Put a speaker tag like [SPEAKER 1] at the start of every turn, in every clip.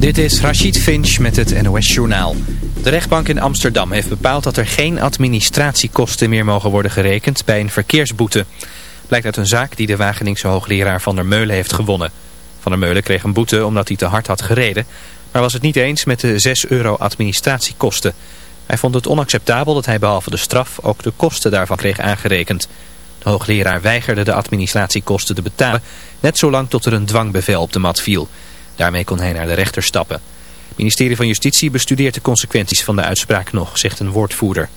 [SPEAKER 1] Dit is Rachid Finch met het NOS-journaal. De rechtbank in Amsterdam heeft bepaald dat er geen administratiekosten meer mogen worden gerekend bij een verkeersboete. Blijkt uit een zaak die de Wageningse hoogleraar Van der Meulen heeft gewonnen. Van der Meulen kreeg een boete omdat hij te hard had gereden, maar was het niet eens met de 6 euro administratiekosten. Hij vond het onacceptabel dat hij behalve de straf ook de kosten daarvan kreeg aangerekend. De hoogleraar weigerde de administratiekosten te betalen, net zolang tot er een dwangbevel op de mat viel. Daarmee kon hij naar de rechter stappen. Het ministerie van Justitie bestudeert de consequenties van de uitspraak nog, zegt een woordvoerder.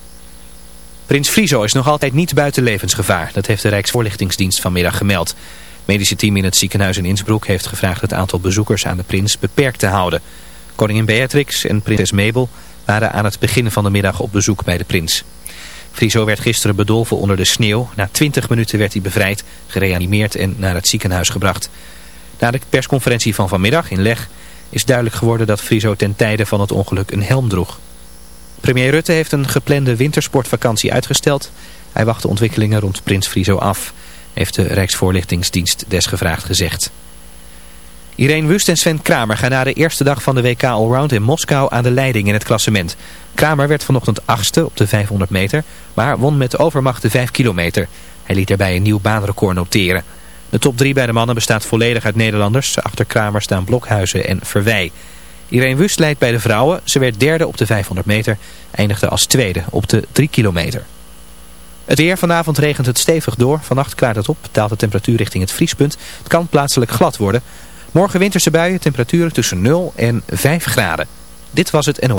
[SPEAKER 1] Prins Friso is nog altijd niet buiten levensgevaar. Dat heeft de Rijksvoorlichtingsdienst vanmiddag gemeld. Het medische team in het ziekenhuis in Innsbruck heeft gevraagd het aantal bezoekers aan de prins beperkt te houden. Koningin Beatrix en prinses Mabel waren aan het begin van de middag op bezoek bij de prins. Friso werd gisteren bedolven onder de sneeuw. Na 20 minuten werd hij bevrijd, gereanimeerd en naar het ziekenhuis gebracht. Na de persconferentie van vanmiddag in Leg is duidelijk geworden dat Friso ten tijde van het ongeluk een helm droeg. Premier Rutte heeft een geplande wintersportvakantie uitgesteld. Hij wacht de ontwikkelingen rond Prins Friso af, heeft de Rijksvoorlichtingsdienst desgevraagd gezegd. Irene Wust en Sven Kramer gaan na de eerste dag van de WK Allround in Moskou aan de leiding in het klassement. Kramer werd vanochtend achtste op de 500 meter, maar won met overmacht de 5 kilometer. Hij liet daarbij een nieuw baanrecord noteren. De top 3 bij de mannen bestaat volledig uit Nederlanders. Achter Kramer staan Blokhuizen en Verwij. Irene Wust leidt bij de vrouwen. Ze werd derde op de 500 meter. Eindigde als tweede op de 3 kilometer. Het weer vanavond regent het stevig door. Vannacht klaart het op. Daalt de temperatuur richting het vriespunt. Het kan plaatselijk glad worden. Morgen winterse buien. Temperaturen tussen 0 en 5 graden. Dit was het NO.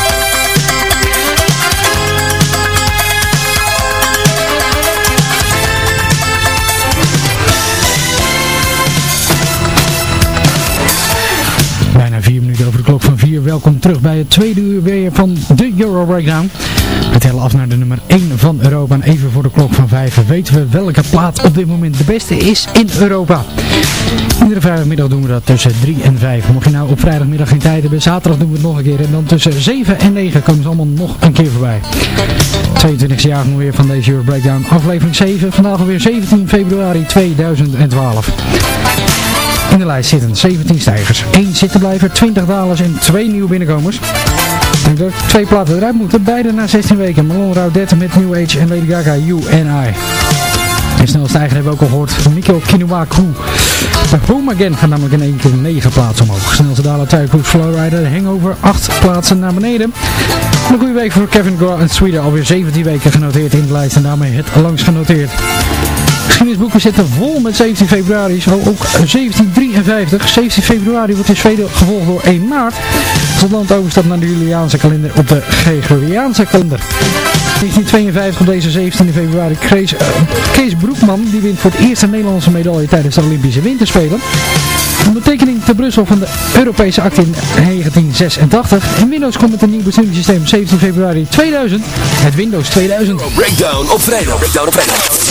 [SPEAKER 2] Welkom terug bij het tweede uur weer van de Euro Breakdown. We tellen af naar de nummer 1 van Europa. En even voor de klok van 5 weten we welke plaat op dit moment de beste is in Europa. Iedere vrijdagmiddag doen we dat tussen 3 en 5. Mocht je nou op vrijdagmiddag geen tijd hebben, zaterdag doen we het nog een keer. En dan tussen 7 en 9 komen ze allemaal nog een keer voorbij. 22e jaar weer van deze Euro Breakdown. Aflevering 7. Vandaag alweer 17 februari 2012. In de lijst zitten 17 stijgers, 1 zittenblijver, 20 dalers en 2 nieuwe binnenkomers. Dat ik twee platen eruit moeten, beide na 16 weken. Malone Raudet met New Age en Lady Gaga, You and I. De snelste stijger hebben we ook al gehoord, Mikko Kinuaku. De Home Again gaat namelijk in één keer 9 plaatsen omhoog. Snelste daler Tycoon Flowrider, Hangover 8 plaatsen naar beneden. Een goede week voor Kevin Gra en Sweden, alweer 17 weken genoteerd in de lijst en daarmee het langst genoteerd. Geschiedenisboeken zitten vol met 17 februari, zo ook 1753. 17 februari wordt in Zweden gevolgd door 1 maart. Als het land overstapt naar de Juliaanse kalender op de Gregoriaanse kalender. 1952 op deze 17 februari Kees, uh, Kees Broekman die wint voor het eerste Nederlandse medaille tijdens de Olympische Winterspelen. Ondertekening te Brussel van de Europese akte in 1986. En Windows komt met een nieuw besturingssysteem 17 februari 2000. Het Windows 2000.
[SPEAKER 3] Breakdown op vrijdag. Breakdown op vrijdag.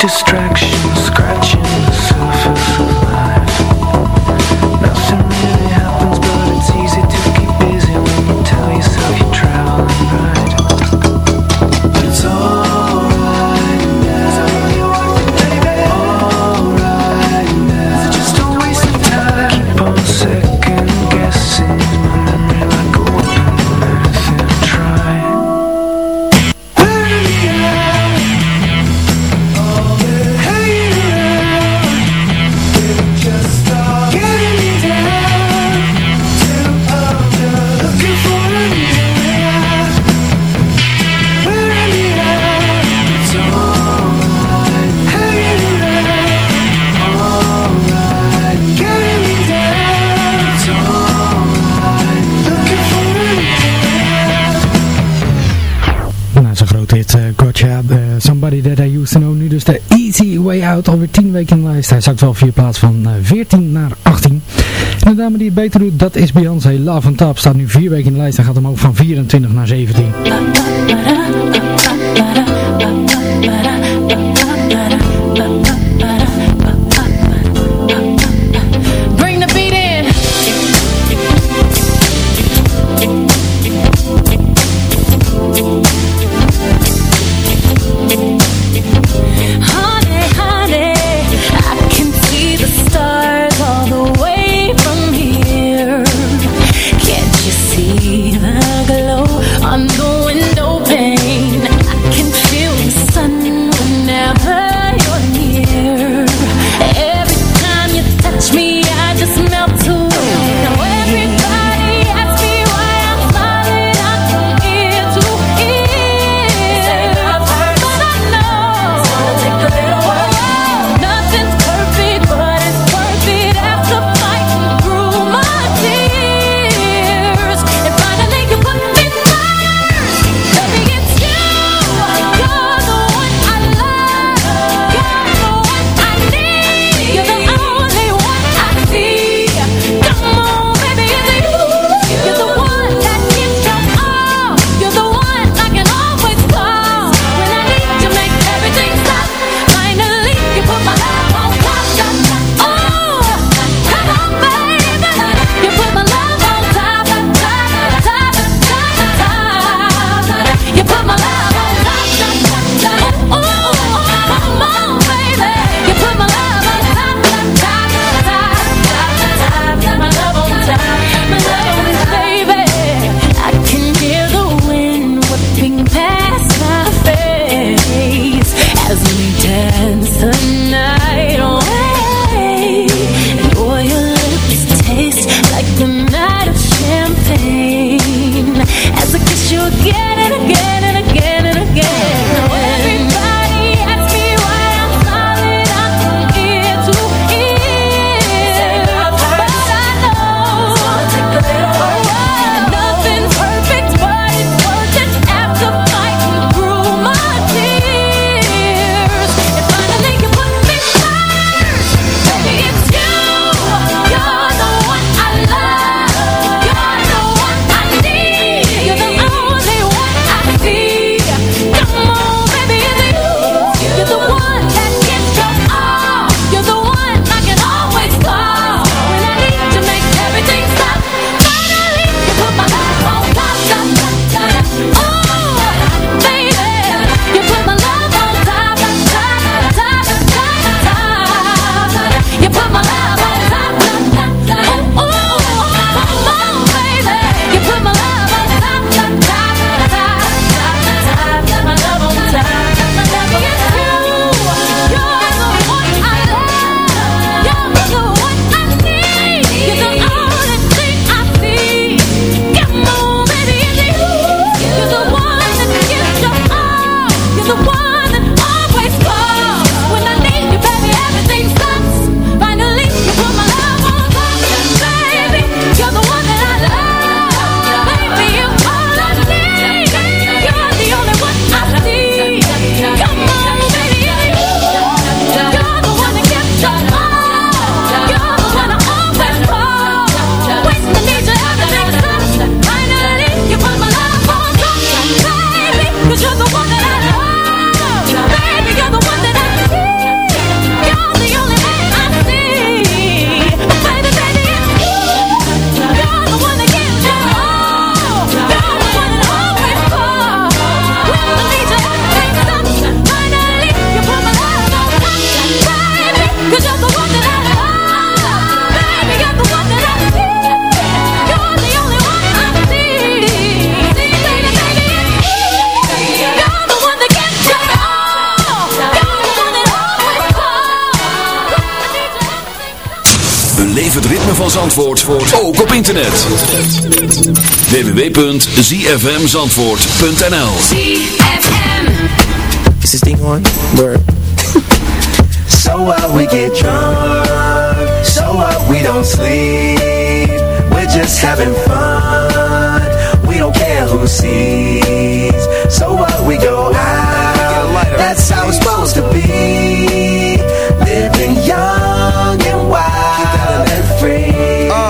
[SPEAKER 4] distraction. Wel vier plaats van 14 naar 18. En de dame die het beter doet, dat is Beyoncé. Love on Top staat nu vier weken in de lijst en gaat ook van 24 naar 17.
[SPEAKER 3] ook op internet. www.zfmzandvoort.nl
[SPEAKER 5] ZFM.
[SPEAKER 6] Is this thing on? Word.
[SPEAKER 7] So what we get drunk, so what we don't sleep. We're just having fun, we don't care who sees. So what we go out, that's how it's supposed to be. Living young and wild and free.
[SPEAKER 8] Uh, so what? I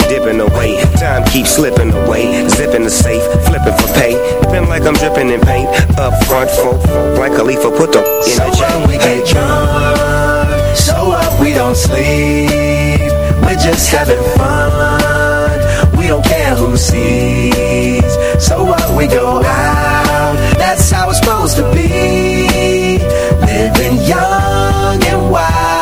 [SPEAKER 9] dipping away. Time keeps slipping away. Zipping the safe, flipping for pay. Been like I'm dripping in paint. Up front, folk, like Khalifa put the in
[SPEAKER 7] So
[SPEAKER 9] the chain.
[SPEAKER 7] when we get drunk, so up we don't sleep. We're just having fun. We don't care who sees. So what we go out, that's how it's supposed to be. Living young and wild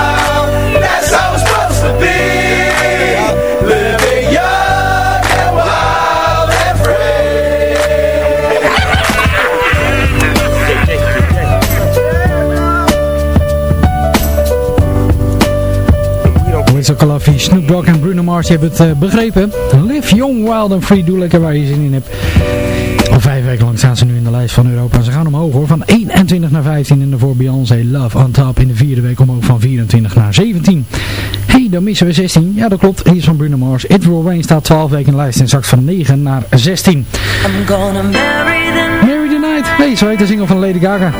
[SPEAKER 2] Coffee, Snoop Dogg en Bruno Mars hebt het eh, begrepen. Live Young, Wild and Free, doe lekker waar je zin in hebt. Al vijf weken lang staan ze nu in de lijst van Europa. Ze gaan omhoog hoor, van 21 naar 15. En daarvoor Beyoncé Love on Top in de vierde week omhoog van 24 naar 17. Dan missen we 16. Ja, dat klopt. Hier is van Bruno Mars. It Will Rain staat 12 weken in de lijst en zakt van 9 naar 16.
[SPEAKER 4] I'm gonna marry the
[SPEAKER 2] the Night. Hey, zo heet de single van Lady Gaga.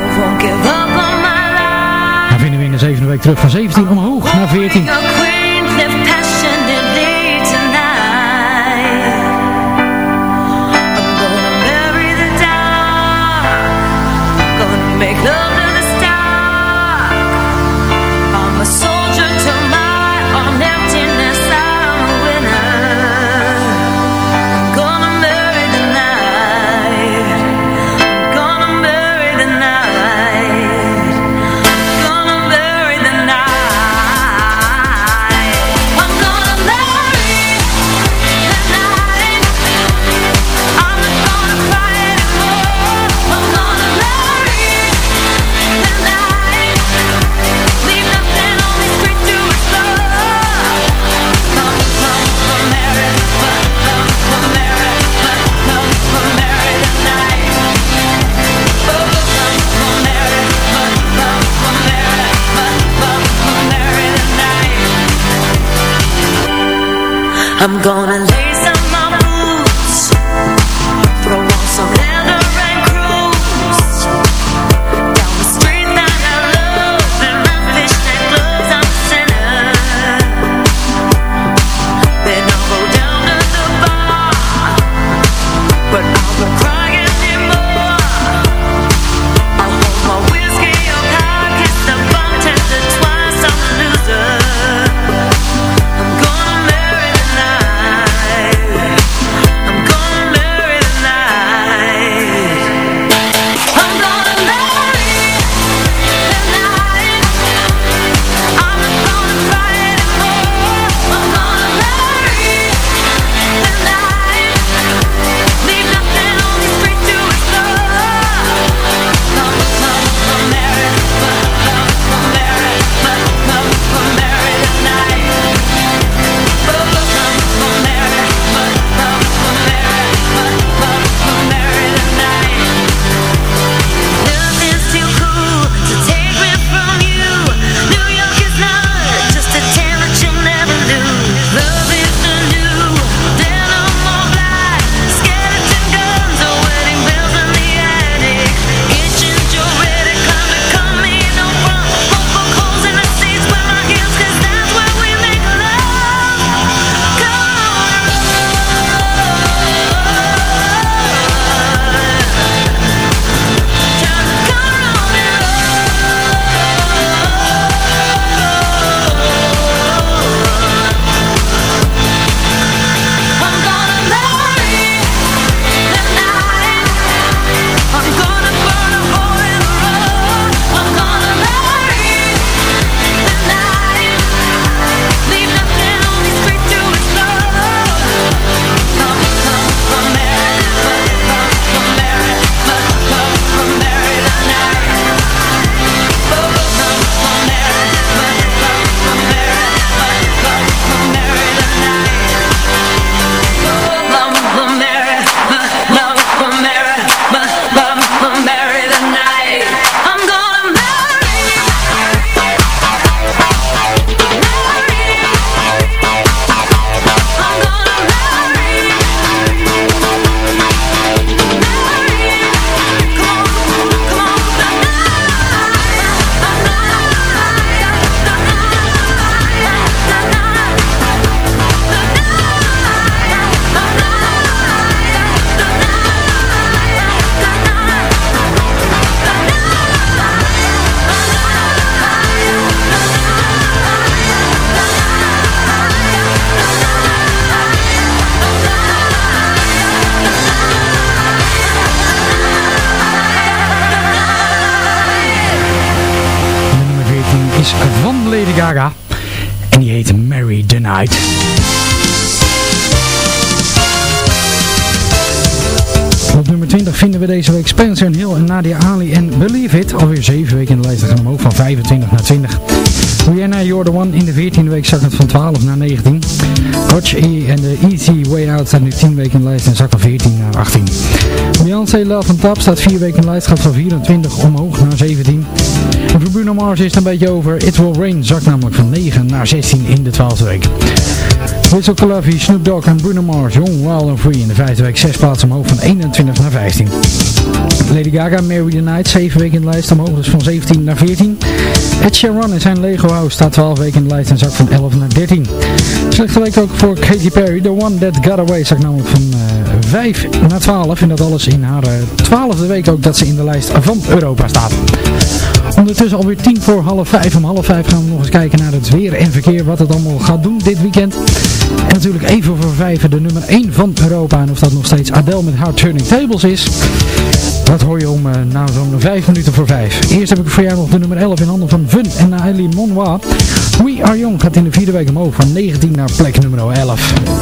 [SPEAKER 2] Dan vinden we in de zevende week terug van 17 omhoog naar 14.
[SPEAKER 4] A queen I'm gonna
[SPEAKER 2] En die heet Mary the Night. Op nummer 20 vinden we deze week Spencer Hill en Nadia Ali en Believe It. Alweer 7 weken in de lijst gaan omhoog van 25 naar 20. Rihanna, You're the One in de 14e week zakt het van 12 naar 19. Hodge E en de Easy Way Out staat nu 10 weken in de lijst en zakt van 14 naar 18. Beyoncé Love and Top staat 4 weken in de lijst, gaat van 24 omhoog naar 17. Bruno Mars is een beetje over. It Will Rain zakt namelijk van 9 naar 16 in de 12e week. Whistle Coluffy, Snoop Dogg en Bruno Mars, Young, Wild and Free in de vijfde week, zes plaatsen omhoog van 21 naar 15. Lady Gaga, Mary the Night, 7 weken in de lijst omhoog, dus van 17 naar 14. Ed Sheeran en zijn Lego House staat 12 weken in de lijst en zakt van 11 naar 13. Slechte week ook voor Katy Perry, The One That Got Away, zakt namelijk van uh, 5 naar 12. En dat alles in haar uh, 12e week ook dat ze in de lijst van Europa staat. Ondertussen alweer tien voor half vijf. Om half vijf gaan we nog eens kijken naar het weer en verkeer. Wat het allemaal gaat doen dit weekend. En natuurlijk even voor vijf de nummer 1 van Europa. En of dat nog steeds Adele met Hard Turning Tables is. Dat hoor je om uh, nou zo'n vijf minuten voor vijf. Eerst heb ik voor jou nog de nummer 11 in handen van Fun en Naeli Monwa. We Are Young gaat in de vierde week omhoog van 19 naar plek nummer 11.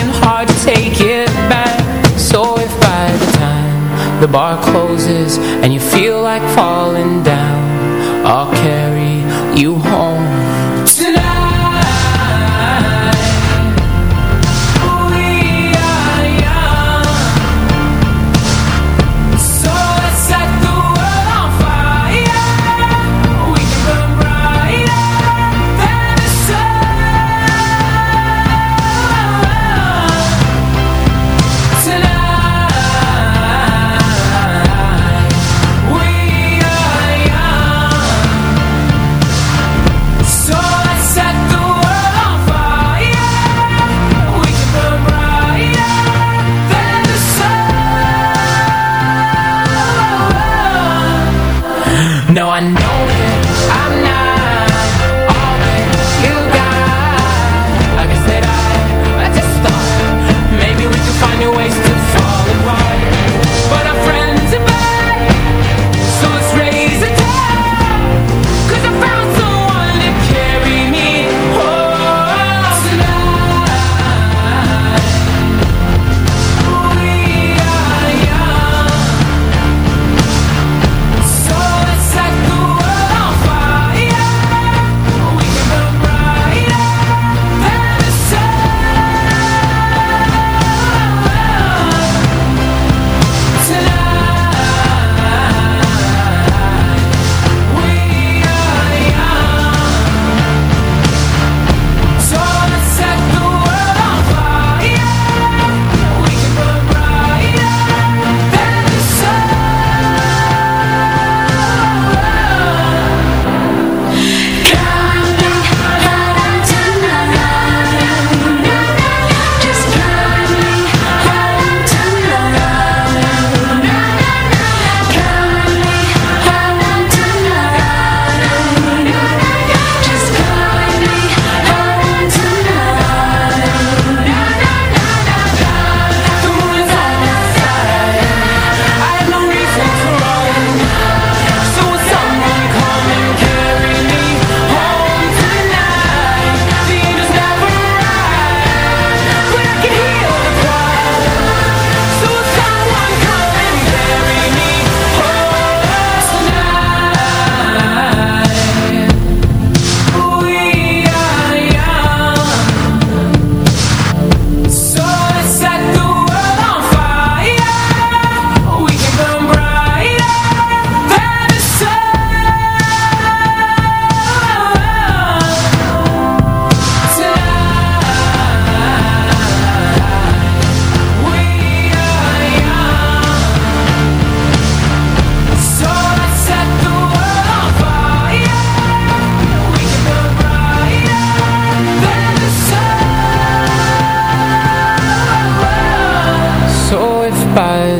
[SPEAKER 10] the bar closes And you feel like falling down. I'll carry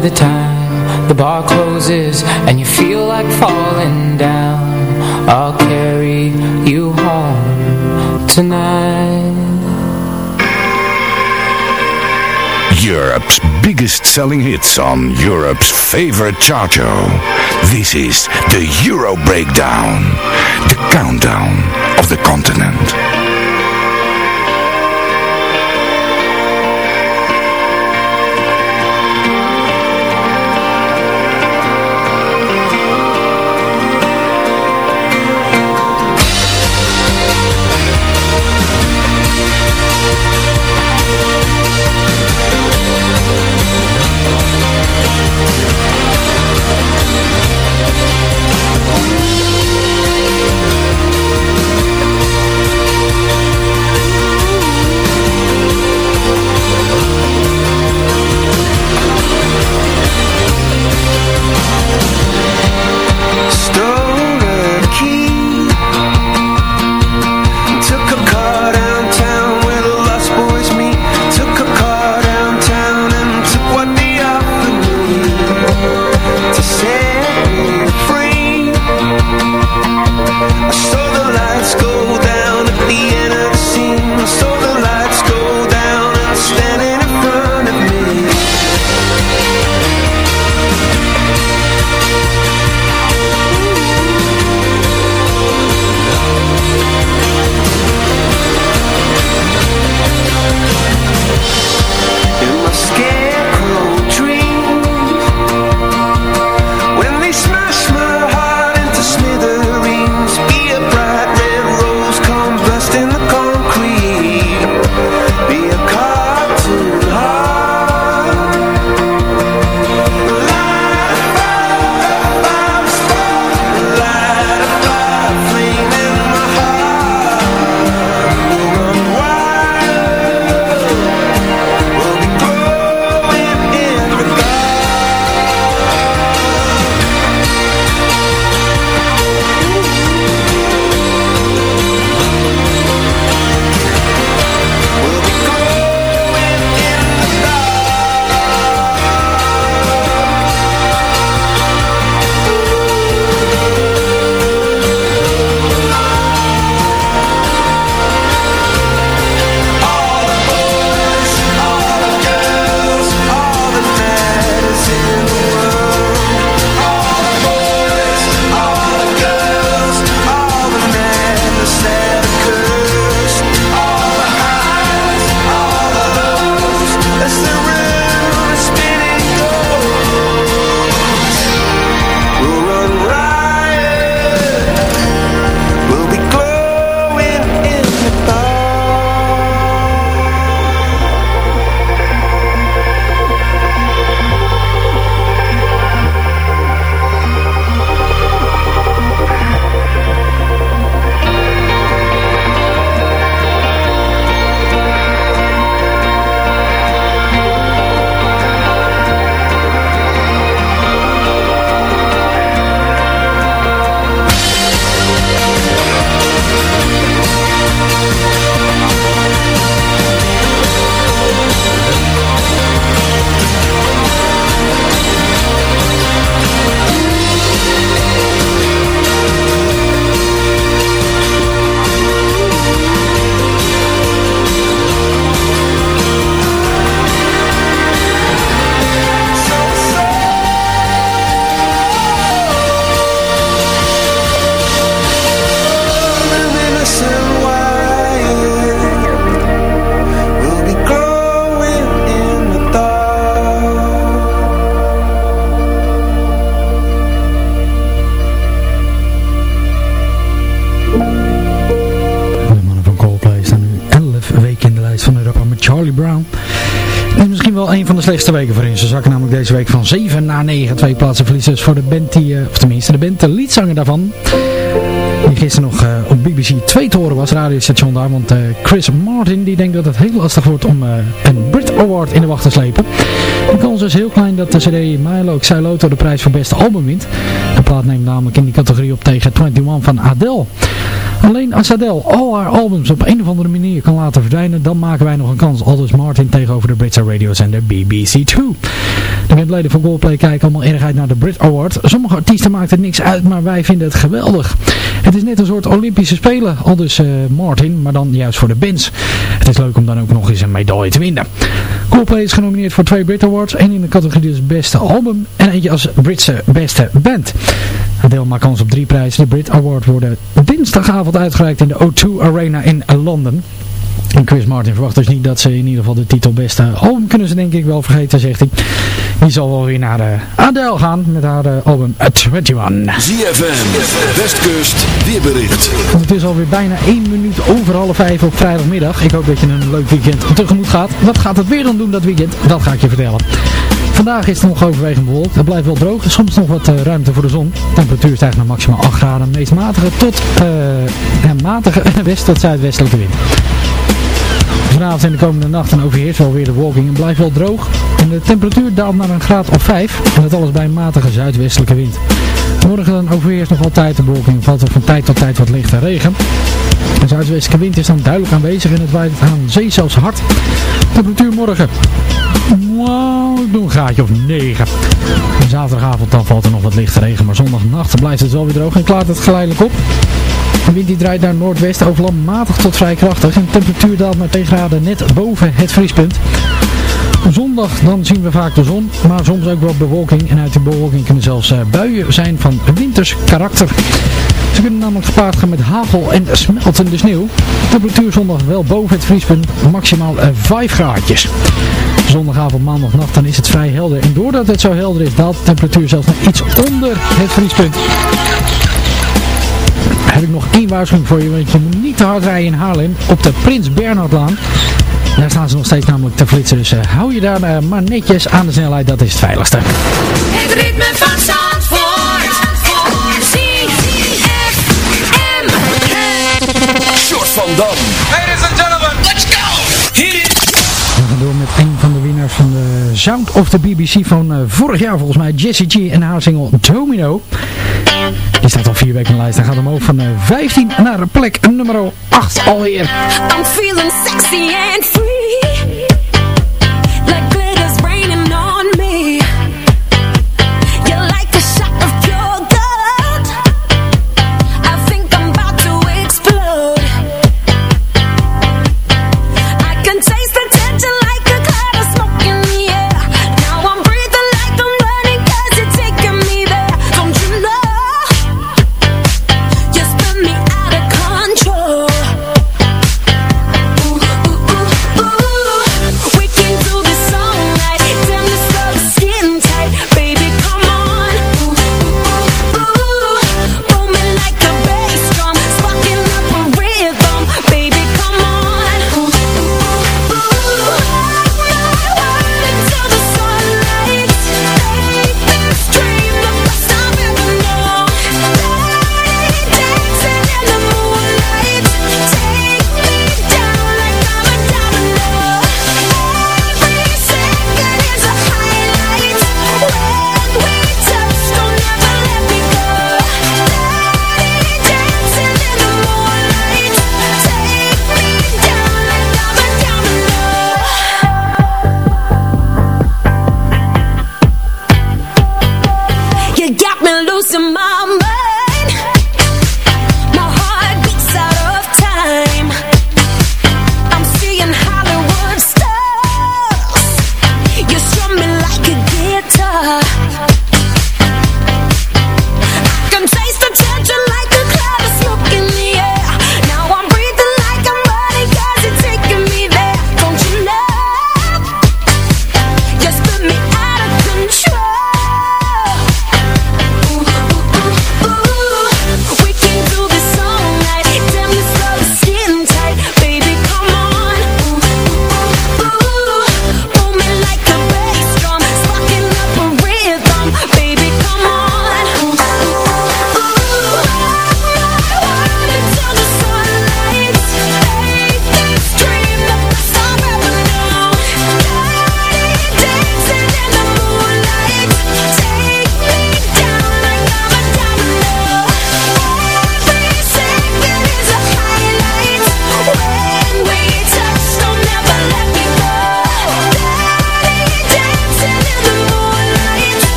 [SPEAKER 10] the time the bar closes and you feel like falling down I'll carry you home tonight
[SPEAKER 8] Europe's biggest selling hits on Europe's favorite chart show. This is the Euro Breakdown, the countdown of the continent.
[SPEAKER 2] Slechtste weken voor hen. Ze zakken namelijk deze week van 7 naar 9. Twee plaatsen verliezers voor de band die, eh, of tenminste de band, de liedzanger daarvan. Die gisteren nog eh, op BBC 2 te horen was, radiostation daar. Want eh, Chris Martin die denkt dat het heel lastig wordt om een Brit Award in de wacht te slepen. De kans is heel klein dat de CD Milo Xyloto de prijs voor beste album wint. De plaat neemt namelijk in die categorie op tegen 21 van Adele. Alleen als Adele al haar albums op een of andere manier kan laten verdwijnen, dan maken wij nog een kans. Aldous Martin tegenover de Britse radiozender BBC2. De bandleden van Coldplay kijken allemaal erg naar de Brit Award. Sommige artiesten maakt het niks uit, maar wij vinden het geweldig. Het is net een soort Olympische Spelen, aldus uh, Martin, maar dan juist voor de bands. Het is leuk om dan ook nog eens een medaille te winnen. Coldplay is genomineerd voor twee Brit Awards. één in de categorie als beste album en eentje als Britse beste band. Maakt kans op drie prijzen. De Brit Award worden dinsdagavond uitgereikt in de O2 Arena in Londen. En Chris Martin verwacht dus niet dat ze in ieder geval de titel beste album kunnen ze denk ik wel vergeten, zegt hij. Die zal wel weer naar uh, Adele gaan met haar uh, album 21.
[SPEAKER 3] ZFM, Westkust, weerbericht.
[SPEAKER 2] Het is alweer bijna 1 minuut over half 5 op vrijdagmiddag. Ik hoop dat je een leuk weekend tegemoet gaat. Wat gaat het weer dan doen dat weekend? Dat ga ik je vertellen. Vandaag is het nog overwegend bewolkt. Het blijft wel droog. Er soms nog wat uh, ruimte voor de zon. De temperatuur stijgt naar maximaal 8 graden. Meest matige tot uh, matige west- tot zuidwestelijke wind. Vanavond en de komende nacht dan overheerst wel weer de wolking en blijft wel droog. En de temperatuur daalt naar een graad of 5. En dat alles bij een matige zuidwestelijke wind. Morgen dan overheerst nog altijd de bewolking. Valt er van tijd tot tijd wat lichte regen. De zuidwestelijke wind is dan duidelijk aanwezig en het waait aan zee zelfs hard. Temperatuur morgen. Wow, ik doe een graadje of 9. En zaterdagavond dan valt er nog wat lichte regen. Maar zondagnacht blijft het wel weer droog en klaart het geleidelijk op. De wind die draait naar noordwest over matig tot vrij krachtig. En de temperatuur daalt naar 2 graden net boven het vriespunt. Zondag dan zien we vaak de zon, maar soms ook wel bewolking. En uit die bewolking kunnen zelfs uh, buien zijn van winters karakter. Ze kunnen namelijk gepaard gaan met hagel en smeltende sneeuw. Temperatuur zondag wel boven het vriespunt, maximaal uh, 5 graadjes. Zondagavond, maandagnacht dan is het vrij helder. En doordat het zo helder is, daalt de temperatuur zelfs nog iets onder het vriespunt heb ik nog één waarschuwing voor je, want je moet niet te hard rijden in Haarlem op de Prins Bernhardlaan. Daar staan ze nog steeds namelijk te flitsen, dus uh, hou je daar uh, maar netjes aan de snelheid, dat is het veiligste.
[SPEAKER 3] Dam.
[SPEAKER 4] Ladies and gentlemen, let's go! Hit it!
[SPEAKER 2] We gaan door met een van de winnaars van de Sound of the BBC van uh, vorig jaar volgens mij, Jessie G en haar single Domino. Die staat al vier weken in de lijst. Hij gaat omhoog van uh, 15 naar plek nummer 8 alweer.
[SPEAKER 4] I'm feeling sexy and free.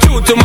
[SPEAKER 4] due to my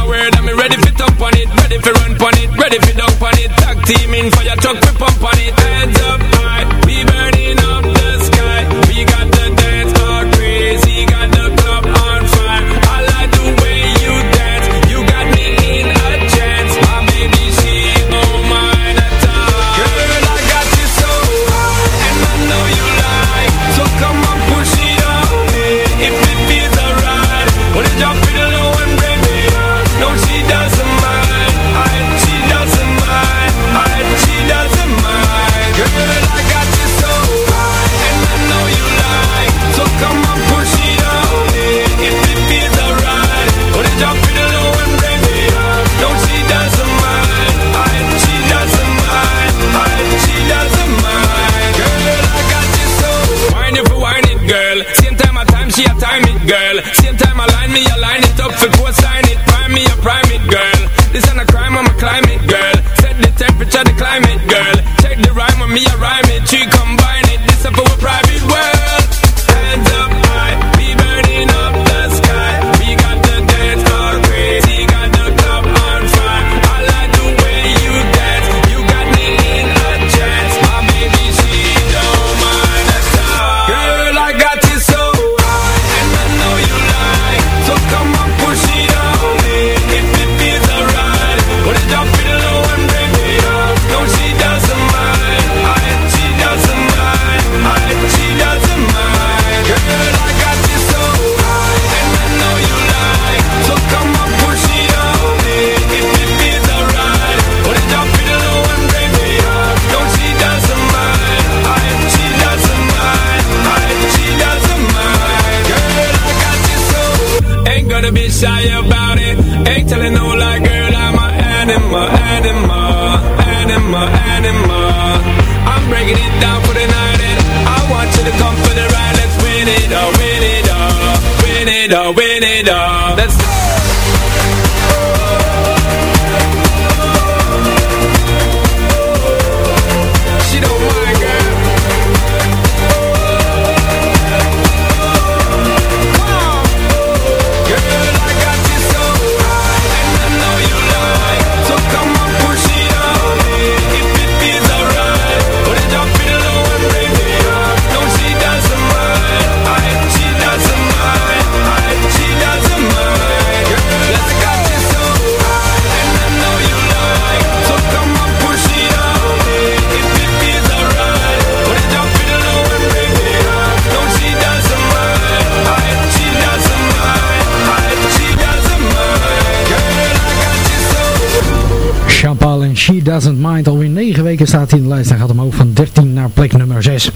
[SPEAKER 2] En She Doesn't Mind. Alweer 9 weken staat hij in de lijst en gaat omhoog van 13 naar plek nummer 6.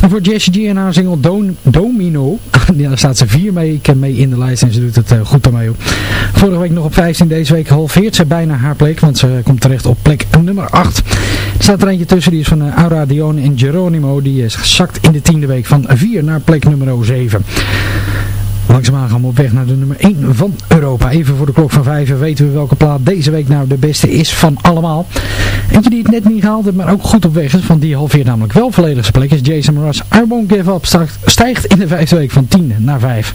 [SPEAKER 2] En voor Jessie G en haar single Domino, daar staat ze 4 weken mee in de lijst en ze doet het eh, goed daarmee op. Vorige week nog op 15, deze week halveert ze bijna haar plek, want ze eh, komt terecht op plek nummer 8. Er staat er eentje tussen, die is van eh, Aura Dione en Geronimo, die is gezakt in de tiende week van 4 naar plek nummer 7. Langzaamaan gaan we op weg naar de nummer 1 van Europa. Even voor de klok van 5 weten we welke plaat deze week nou de beste is van allemaal. Eentje die het net niet gehaald maar ook goed op weg is, van die halveert namelijk wel volledig plek is. Jason Mraz, I Won't Give Up, stijgt in de vijfde week van 10 naar 5.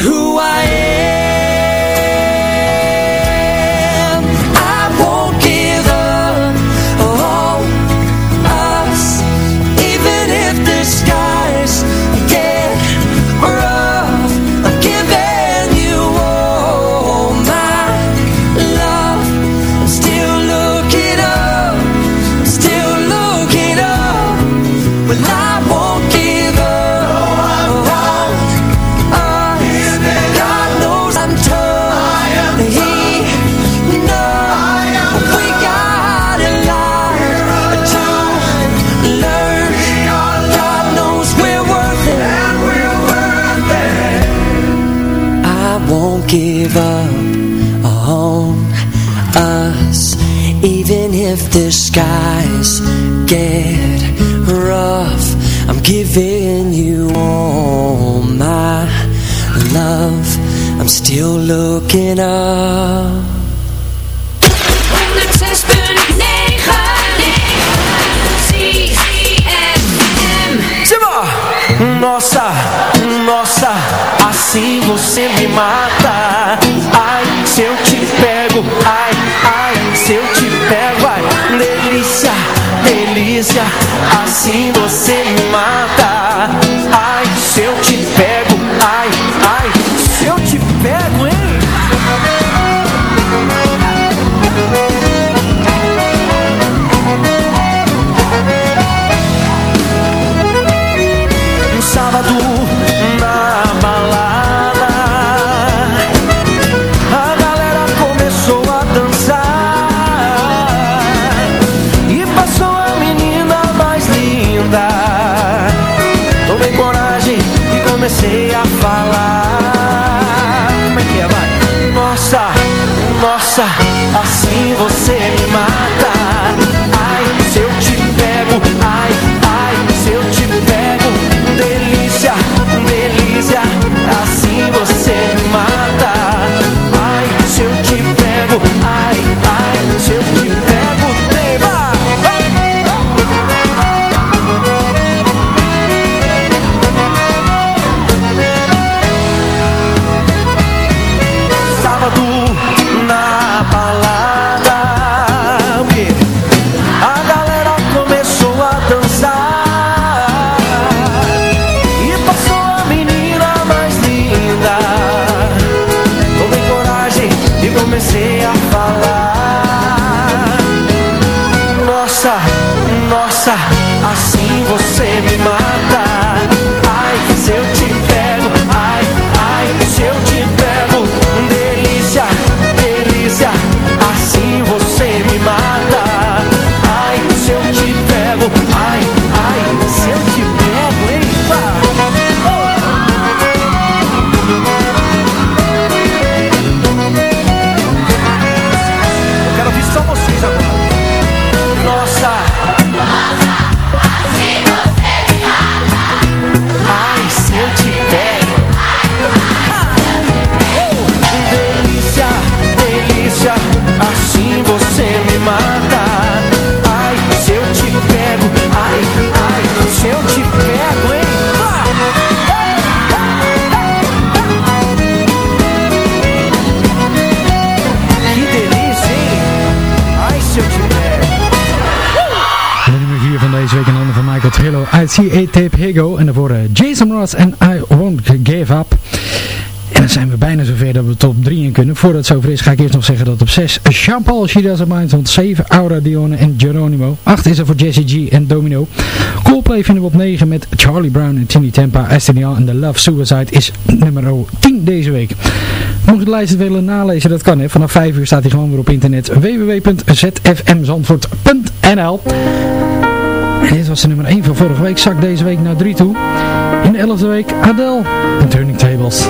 [SPEAKER 11] who I looking up
[SPEAKER 4] 106.9
[SPEAKER 12] Simba! Nossa, nossa, assim você me mata. Ai, se eu te pego, ai, ai, se eu te pego, ai, delícia, delícia, assim você me mata. Ai,
[SPEAKER 2] Geronimo uit CA Tape Higo. En daarvoor eh, Jason Ross en I Won't Give Up. En dan zijn we bijna zover dat we top 3 in kunnen. Voordat het zover is ga ik eerst nog zeggen dat op 6 Jean-Paul, She Mind stond. 7 Aura Dione en Geronimo. 8 is er voor Jesse G en Domino. Coldplay vinden we op 9 met Charlie Brown en Timmy Tempa. STNL en The Love Suicide is nummer 10 deze week. Mocht je de lijst willen nalezen, dat kan hè. Vanaf 5 uur staat hij gewoon weer op internet. www.zfmzandvoort.nl En dit was de nummer 1 van vorige week. Zak deze week naar 3 toe. In de 11e week Adele en Turning Tables.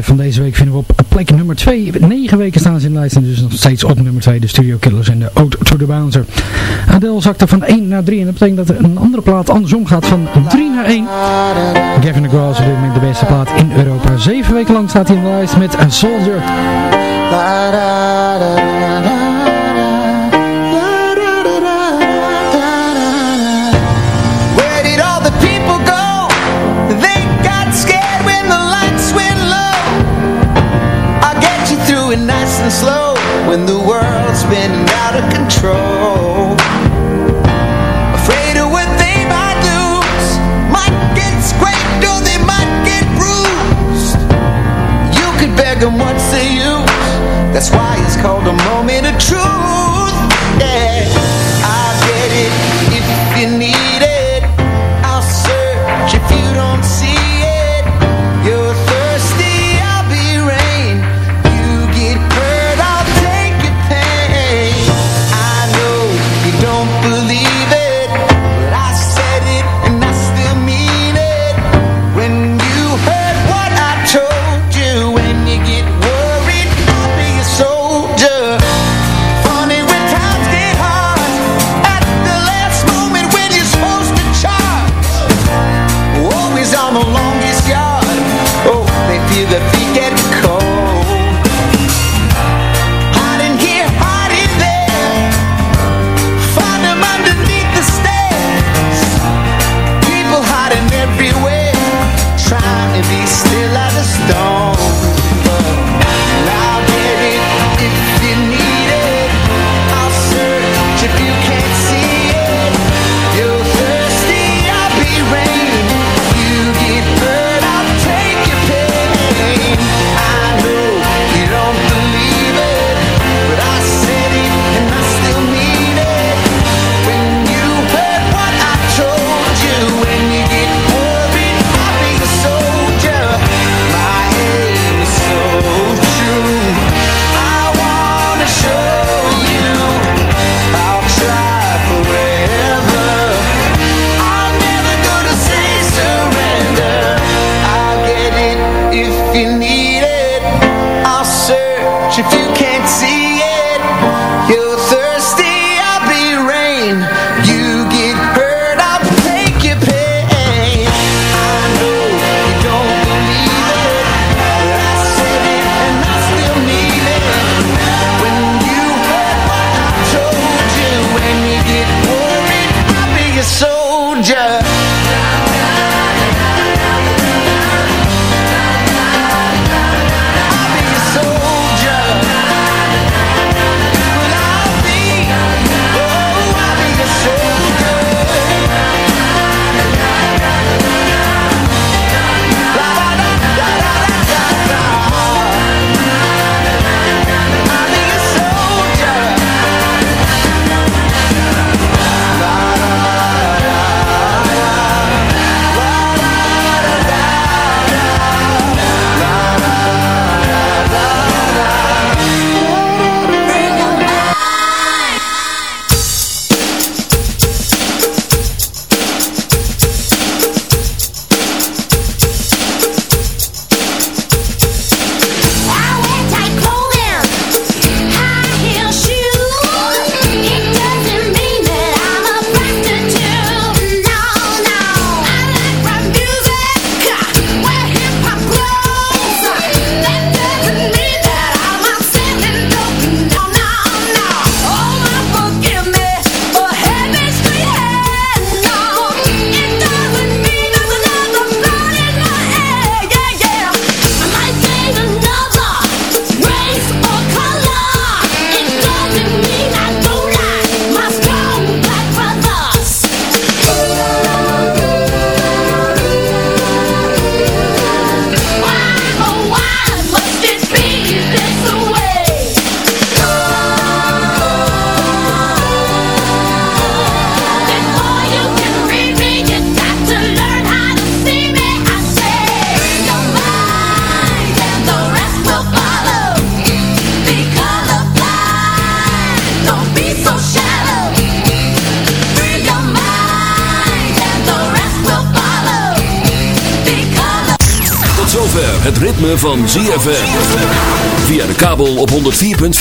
[SPEAKER 2] Van deze week vinden we op plek nummer 2. Negen weken staan ze in de lijst en dus nog steeds op nummer 2. De Studio Killers en de out to the Bouncer. Adele zakte van 1 naar 3 en dat betekent dat er een andere plaat andersom gaat van 3 naar 1. Gavin DeGraw is op dit moment de beste plaat in Europa. Zeven weken lang staat hij in de lijst met een Soldier.
[SPEAKER 8] when the world's spinning out of control. Afraid of what they might lose. Might get scraped or they might get bruised. You could beg them what's the use. That's why